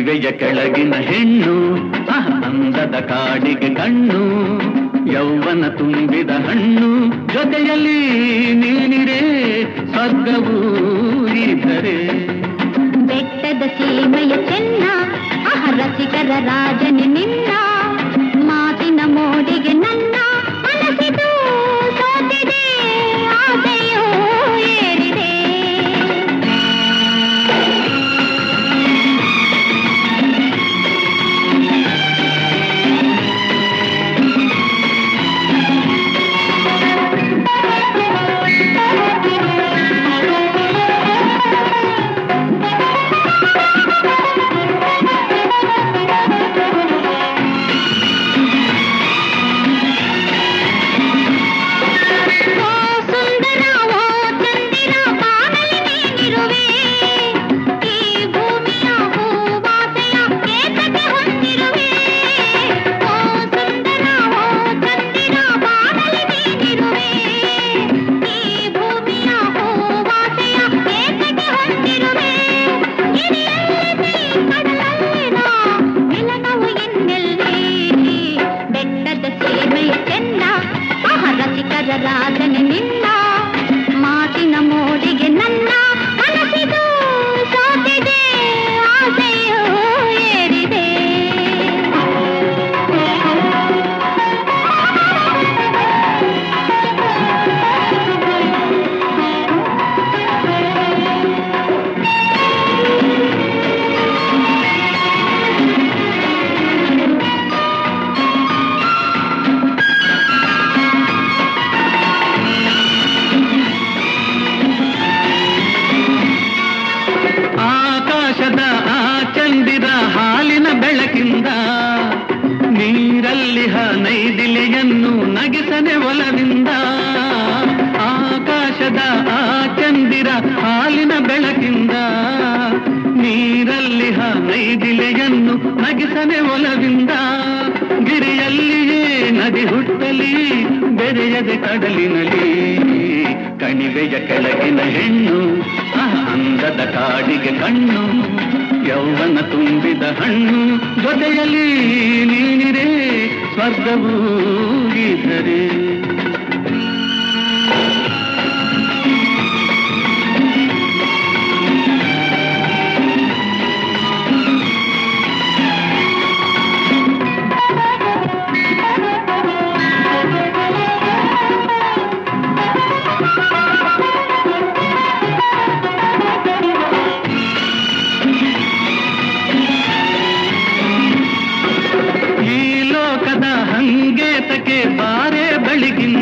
ಕಣಿವೆಯ ಕೆಳಗಿನ ಹೆಣ್ಣು ಅಂದದ ಕಾಡಿಗೆ ಕಣ್ಣು, ಯೌವನ ತುಂಬಿದ ಹಣ್ಣು, ಜೊತೆಯಲ್ಲಿ ನೀನಿರೆ ಸ್ವರ್ಗವೂ ಇದ್ದರೆ. ಬೆಟ್ಟದ ಸೀಮೆಯ ಚೆನ್ನ ರಸಿಕರ ರಾಜನಿ ನಿನ್ನ ಸೀಮೆಯ ಚೆನ್ನ ಆಹ ರಸಿಕರ ರಾಜನೆ ನಿನ್ನ ಹಾಲಿನ ಬೆಳಕಿಂದ ನೀರಲ್ಲಿ ನೈದಿಲೆಯನ್ನು ನಗಿಸನೆ ಒಲದಿಂದ ಆಕಾಶದ ಆ ಚಂದಿರ ಹಾಲಿನ ಬೆಳಕಿಂದ ನೀರಲ್ಲಿ ನೈದಿಲೆಯನ್ನು ನಗಿಸನೆ ಒಲದಿಂದ ಗಿರಿಯಲ್ಲಿಯೇ, ನದಿ ಹುಟ್ಟಲಿ, ಬೆರೆಯದೆ ಕಡಲಿನಲ್ಲಿ ಕಣಿವೆಯ ಕೆಳಗಿನ ಹೆಣ್ಣು ಅಂದದ ಕಾಡಿಗೆ ಕಣ್ಣು. ಯೌವನ ತುಂಬಿದ ಹಣ್ಣು ಜೊತೆಯಲ್ಲಿ ನೀನಿರೇ ಸ್ವರ್ಗವೂ ಇದೆ ತಕೆ ಬಾರೆ ಬೆಳಗಿನ